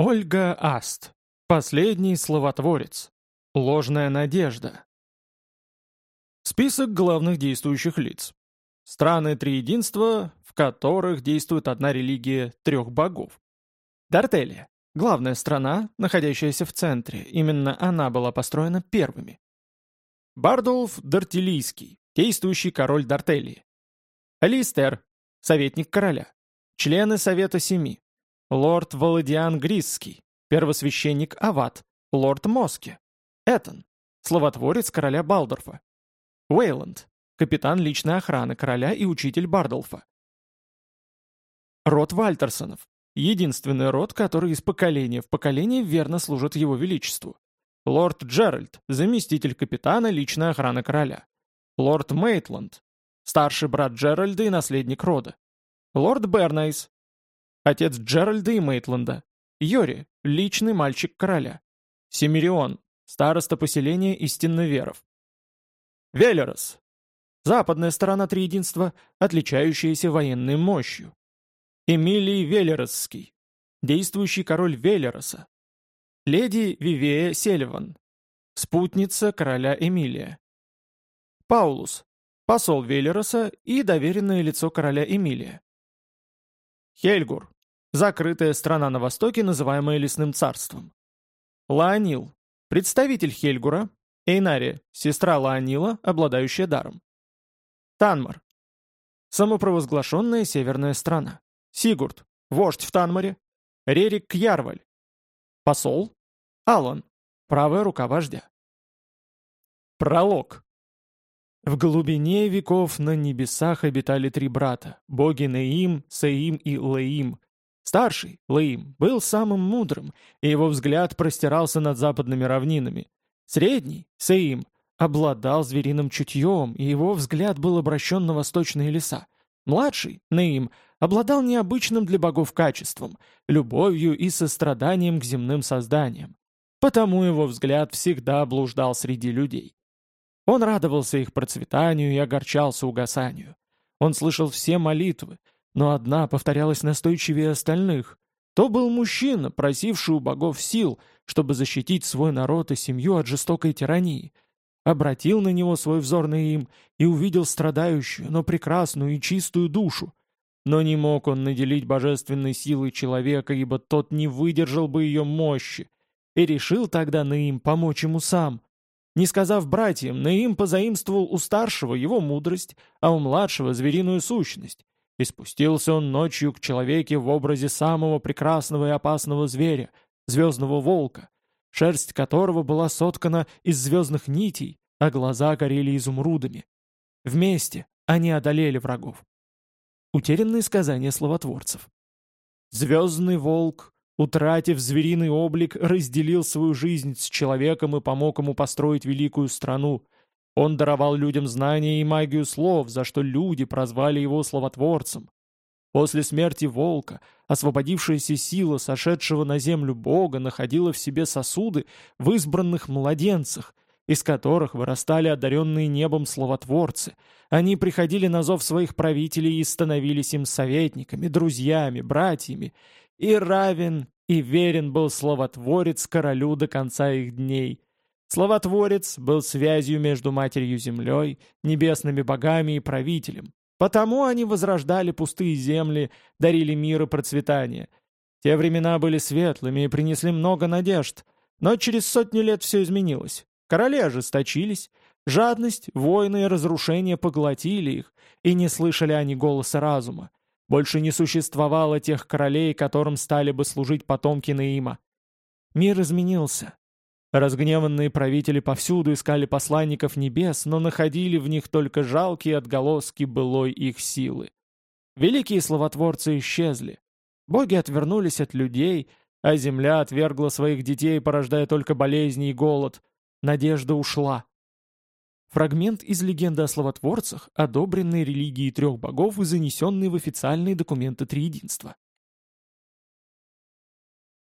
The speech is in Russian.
Ольга Аст. Последний словотворец. Ложная надежда. Список главных действующих лиц. Страны триединства, в которых действует одна религия трех богов. Дартелия. Главная страна, находящаяся в центре. Именно она была построена первыми. Бардулф Дартилийский, действующий король Дартелии. Алистер, советник короля. Члены Совета Семи. Лорд Володиан Грисский, первосвященник Ават, лорд Моски. Этон, словотворец короля Балдорфа. Уэйланд, капитан личной охраны короля и учитель Бардолфа. Род Вальтерсонов, единственный род, который из поколения в поколение верно служит его величеству. Лорд Джеральд, заместитель капитана личной охраны короля. Лорд Мейтланд, старший брат Джеральда и наследник рода. Лорд Бернайс, отец Джеральда и Мейтланда. Йори, личный мальчик короля. Семирион, староста поселения истинноверов. Велерос, западная сторона Триединства, отличающаяся военной мощью. Эмилий Велеросский, действующий король Велероса. Леди Вивея Сельван, спутница короля Эмилия. Паулус, посол Велероса и доверенное лицо короля Эмилия. Хельгур. Закрытая страна на востоке, называемая Лесным царством. Лаонил. Представитель Хельгура. Эйнари. Сестра Лаонила, обладающая даром. Танмар. Самопровозглашенная северная страна. Сигурд. Вождь в Танмаре. Рерик Кьярваль. Посол. Алан. Правая рука вождя. Пролог. В глубине веков на небесах обитали три брата, боги Неим, Саим и Лаим. Старший, Лаим, был самым мудрым, и его взгляд простирался над западными равнинами. Средний, Саим, обладал звериным чутьем, и его взгляд был обращен на восточные леса. Младший, Неим, обладал необычным для богов качеством, любовью и состраданием к земным созданиям. Потому его взгляд всегда блуждал среди людей. Он радовался их процветанию и огорчался угасанию. Он слышал все молитвы, но одна повторялась настойчивее остальных. То был мужчина, просивший у богов сил, чтобы защитить свой народ и семью от жестокой тирании. Обратил на него свой взор на им и увидел страдающую, но прекрасную и чистую душу. Но не мог он наделить божественной силой человека, ибо тот не выдержал бы ее мощи, и решил тогда Наим помочь ему сам — не сказав братьям, Наим позаимствовал у старшего его мудрость, а у младшего звериную сущность. И спустился он ночью к человеке в образе самого прекрасного и опасного зверя, звездного волка, шерсть которого была соткана из звездных нитей, а глаза горели изумрудами. Вместе они одолели врагов. Утерянные сказания словотворцев. Звездный волк утратив звериный облик, разделил свою жизнь с человеком и помог ему построить великую страну. Он даровал людям знания и магию слов, за что люди прозвали его словотворцем. После смерти волка освободившаяся сила сошедшего на землю Бога находила в себе сосуды в избранных младенцах, из которых вырастали одаренные небом словотворцы. Они приходили на зов своих правителей и становились им советниками, друзьями, братьями, и равен, и верен был словотворец королю до конца их дней. Словотворец был связью между матерью-землей, небесными богами и правителем. Потому они возрождали пустые земли, дарили мир и процветание. Те времена были светлыми и принесли много надежд, но через сотню лет все изменилось. Короли ожесточились, жадность, войны и разрушения поглотили их, и не слышали они голоса разума. Больше не существовало тех королей, которым стали бы служить потомки Наима. Мир изменился. Разгневанные правители повсюду искали посланников небес, но находили в них только жалкие отголоски былой их силы. Великие словотворцы исчезли. Боги отвернулись от людей, а земля отвергла своих детей, порождая только болезни и голод. Надежда ушла. Фрагмент из легенды о словотворцах, одобренной религией трех богов и занесенный в официальные документы Триединства.